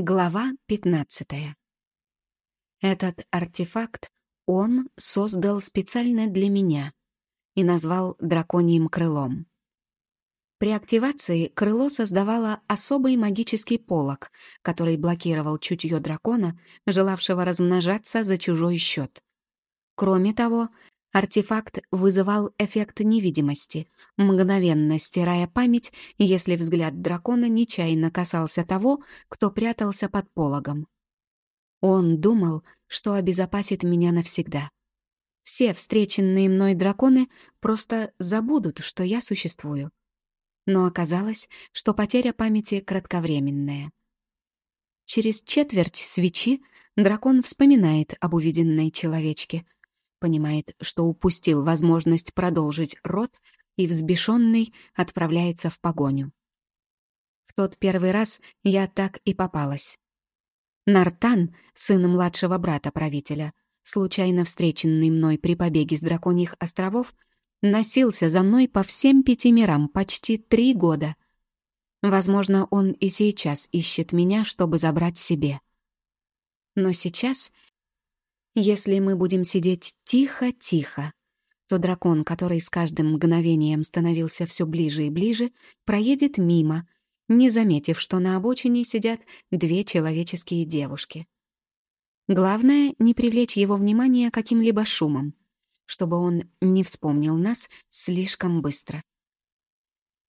Глава 15. Этот артефакт он создал специально для меня и назвал драконьим крылом. При активации крыло создавало особый магический полог, который блокировал чутье дракона, желавшего размножаться за чужой счет. Кроме того, артефакт вызывал эффект невидимости, мгновенно стирая память, если взгляд дракона нечаянно касался того, кто прятался под пологом. Он думал, что обезопасит меня навсегда. Все встреченные мной драконы просто забудут, что я существую. Но оказалось, что потеря памяти кратковременная. Через четверть свечи дракон вспоминает об увиденной человечке, понимает, что упустил возможность продолжить род и, взбешенный, отправляется в погоню. В тот первый раз я так и попалась. Нартан, сын младшего брата правителя, случайно встреченный мной при побеге с драконьих островов, носился за мной по всем пяти мирам почти три года. Возможно, он и сейчас ищет меня, чтобы забрать себе. Но сейчас, если мы будем сидеть тихо-тихо, то дракон, который с каждым мгновением становился все ближе и ближе, проедет мимо, не заметив, что на обочине сидят две человеческие девушки. Главное — не привлечь его внимание каким-либо шумом, чтобы он не вспомнил нас слишком быстро.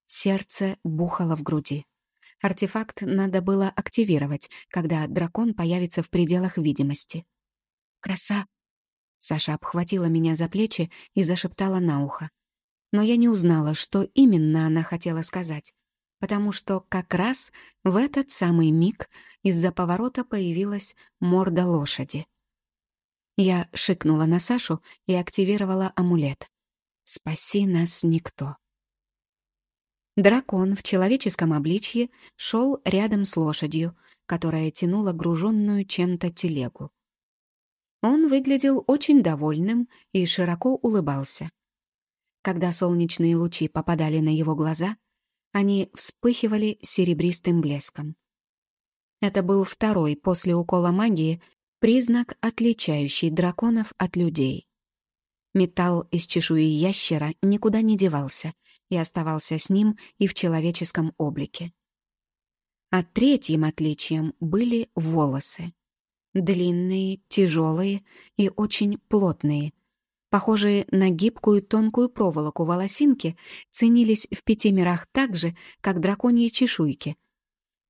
Сердце бухало в груди. Артефакт надо было активировать, когда дракон появится в пределах видимости. «Краса!» Саша обхватила меня за плечи и зашептала на ухо. Но я не узнала, что именно она хотела сказать, потому что как раз в этот самый миг из-за поворота появилась морда лошади. Я шикнула на Сашу и активировала амулет. «Спаси нас никто». Дракон в человеческом обличье шел рядом с лошадью, которая тянула груженную чем-то телегу. Он выглядел очень довольным и широко улыбался. Когда солнечные лучи попадали на его глаза, они вспыхивали серебристым блеском. Это был второй после укола магии признак, отличающий драконов от людей. Металл из чешуи ящера никуда не девался и оставался с ним и в человеческом облике. А третьим отличием были волосы. Длинные, тяжелые и очень плотные. Похожие на гибкую тонкую проволоку волосинки ценились в пяти мирах так же, как драконьи чешуйки,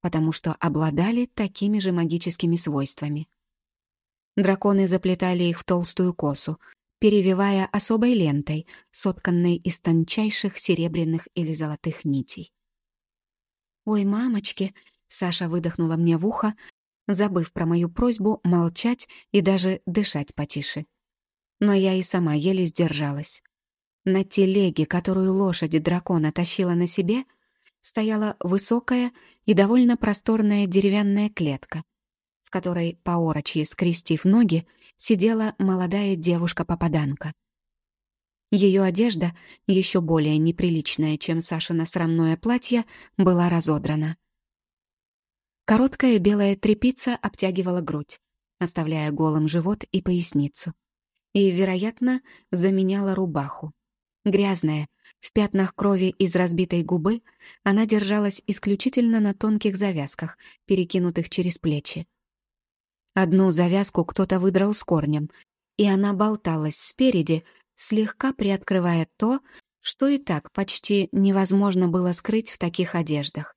потому что обладали такими же магическими свойствами. Драконы заплетали их в толстую косу, перевивая особой лентой, сотканной из тончайших серебряных или золотых нитей. «Ой, мамочки!» — Саша выдохнула мне в ухо, забыв про мою просьбу молчать и даже дышать потише. Но я и сама еле сдержалась. На телеге, которую лошадь дракона тащила на себе, стояла высокая и довольно просторная деревянная клетка, в которой, поорочьи скрестив ноги, сидела молодая девушка-попаданка. Ее одежда, еще более неприличная, чем Сашина срамное платье, была разодрана — Короткая белая тряпица обтягивала грудь, оставляя голым живот и поясницу. И, вероятно, заменяла рубаху. Грязная, в пятнах крови из разбитой губы, она держалась исключительно на тонких завязках, перекинутых через плечи. Одну завязку кто-то выдрал с корнем, и она болталась спереди, слегка приоткрывая то, что и так почти невозможно было скрыть в таких одеждах.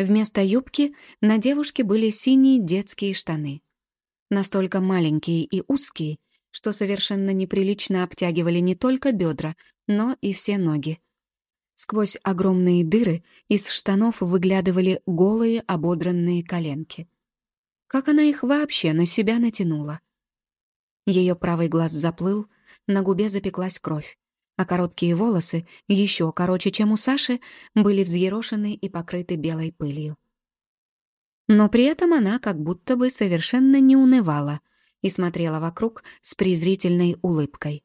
Вместо юбки на девушке были синие детские штаны. Настолько маленькие и узкие, что совершенно неприлично обтягивали не только бедра, но и все ноги. Сквозь огромные дыры из штанов выглядывали голые ободранные коленки. Как она их вообще на себя натянула? Ее правый глаз заплыл, на губе запеклась кровь а короткие волосы, еще короче, чем у Саши, были взъерошены и покрыты белой пылью. Но при этом она как будто бы совершенно не унывала и смотрела вокруг с презрительной улыбкой.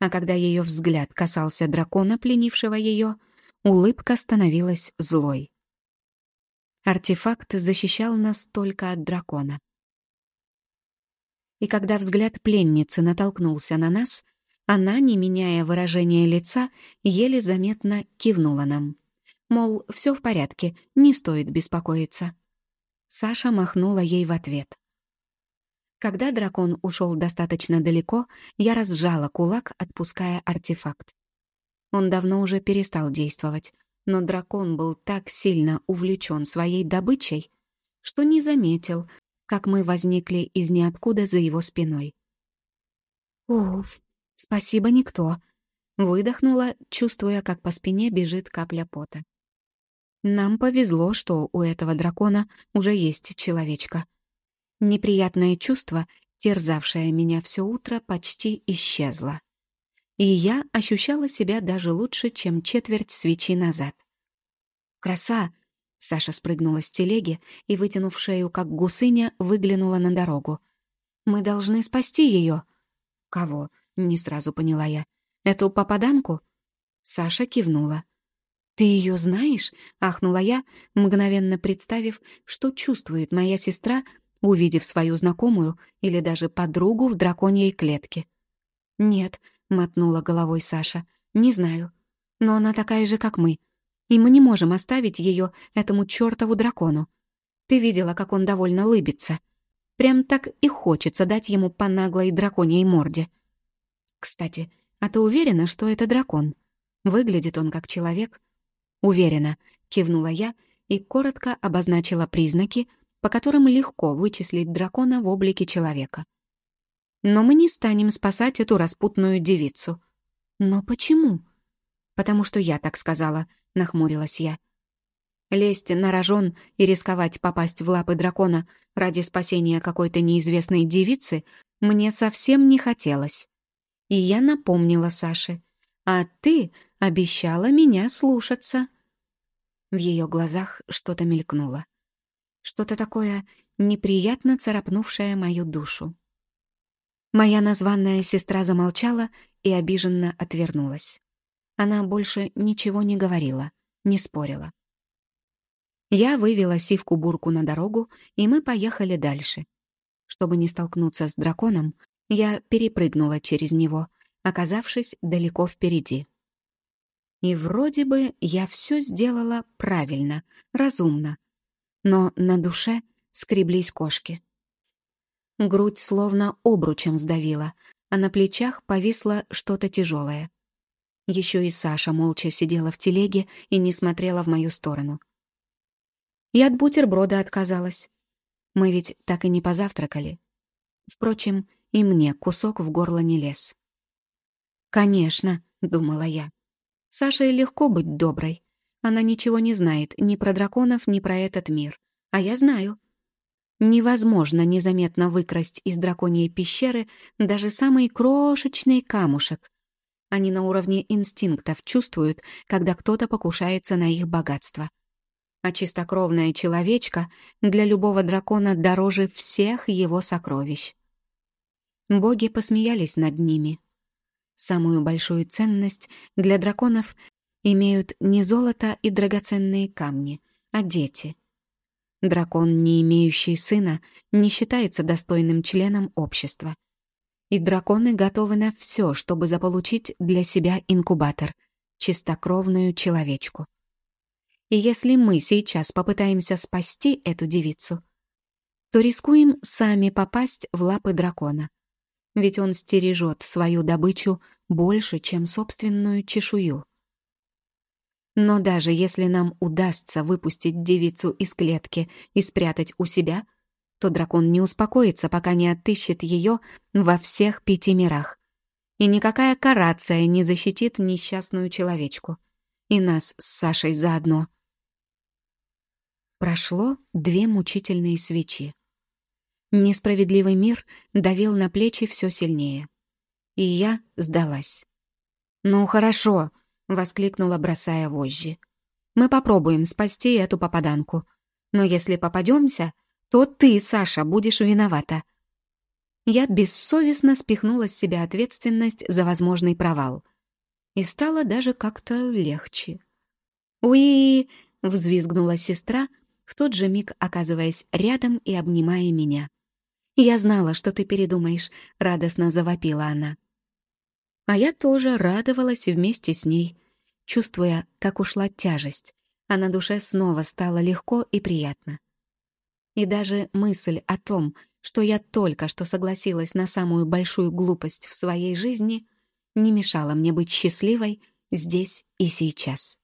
А когда ее взгляд касался дракона, пленившего ее, улыбка становилась злой. Артефакт защищал нас только от дракона. И когда взгляд пленницы натолкнулся на нас, она, не меняя выражения лица, еле заметно кивнула нам. Мол, все в порядке, не стоит беспокоиться. Саша махнула ей в ответ. Когда дракон ушел достаточно далеко, я разжала кулак, отпуская артефакт. Он давно уже перестал действовать, но дракон был так сильно увлечен своей добычей, что не заметил, как мы возникли из ниоткуда за его спиной. «Уф, спасибо, никто», — выдохнула, чувствуя, как по спине бежит капля пота. Нам повезло, что у этого дракона уже есть человечка. Неприятное чувство, терзавшее меня все утро, почти исчезло. И я ощущала себя даже лучше, чем четверть свечи назад. «Краса!» — Саша спрыгнула с телеги и, вытянув шею, как гусыня, выглянула на дорогу. «Мы должны спасти ее!» «Кого?» — не сразу поняла я. «Эту попаданку?» Саша кивнула. «Ты ее знаешь?» — ахнула я, мгновенно представив, что чувствует моя сестра, увидев свою знакомую или даже подругу в драконьей клетке. «Нет», — мотнула головой Саша, — «не знаю. Но она такая же, как мы. И мы не можем оставить ее этому чертову дракону. Ты видела, как он довольно лыбится. Прям так и хочется дать ему по наглой драконьей морде. Кстати, а ты уверена, что это дракон? Выглядит он как человек, «Уверена», — кивнула я и коротко обозначила признаки, по которым легко вычислить дракона в облике человека. «Но мы не станем спасать эту распутную девицу». «Но почему?» «Потому что я так сказала», — нахмурилась я. Лезть на рожон и рисковать попасть в лапы дракона ради спасения какой-то неизвестной девицы мне совсем не хотелось. И я напомнила Саше. «А ты обещала меня слушаться». В ее глазах что-то мелькнуло. Что-то такое неприятно царапнувшее мою душу. Моя названная сестра замолчала и обиженно отвернулась. Она больше ничего не говорила, не спорила. Я вывела сивку-бурку на дорогу, и мы поехали дальше. Чтобы не столкнуться с драконом, я перепрыгнула через него, оказавшись далеко впереди. И вроде бы я все сделала правильно, разумно. Но на душе скреблись кошки. Грудь словно обручем сдавила, а на плечах повисло что-то тяжелое. Еще и Саша молча сидела в телеге и не смотрела в мою сторону. И от бутерброда отказалась. Мы ведь так и не позавтракали. Впрочем, и мне кусок в горло не лез. «Конечно», — думала я, Саше легко быть доброй. Она ничего не знает ни про драконов, ни про этот мир. А я знаю. Невозможно незаметно выкрасть из драконьей пещеры даже самый крошечный камушек. Они на уровне инстинктов чувствуют, когда кто-то покушается на их богатство. А чистокровная человечка для любого дракона дороже всех его сокровищ. Боги посмеялись над ними, Самую большую ценность для драконов имеют не золото и драгоценные камни, а дети. Дракон, не имеющий сына, не считается достойным членом общества. И драконы готовы на все, чтобы заполучить для себя инкубатор, чистокровную человечку. И если мы сейчас попытаемся спасти эту девицу, то рискуем сами попасть в лапы дракона ведь он стережет свою добычу больше, чем собственную чешую. Но даже если нам удастся выпустить девицу из клетки и спрятать у себя, то дракон не успокоится, пока не отыщет ее во всех пяти мирах. И никакая карация не защитит несчастную человечку. И нас с Сашей заодно. Прошло две мучительные свечи. Несправедливый мир давил на плечи все сильнее. И я сдалась. «Ну, хорошо», — воскликнула, бросая вожжи. «Мы попробуем спасти эту попаданку. Но если попадемся, то ты, Саша, будешь виновата». Я бессовестно спихнула с себя ответственность за возможный провал. И стало даже как-то легче. «Уи!» — взвизгнула сестра, в тот же миг оказываясь рядом и обнимая меня. «Я знала, что ты передумаешь», — радостно завопила она. А я тоже радовалась вместе с ней, чувствуя, как ушла тяжесть, а на душе снова стало легко и приятно. И даже мысль о том, что я только что согласилась на самую большую глупость в своей жизни, не мешала мне быть счастливой здесь и сейчас.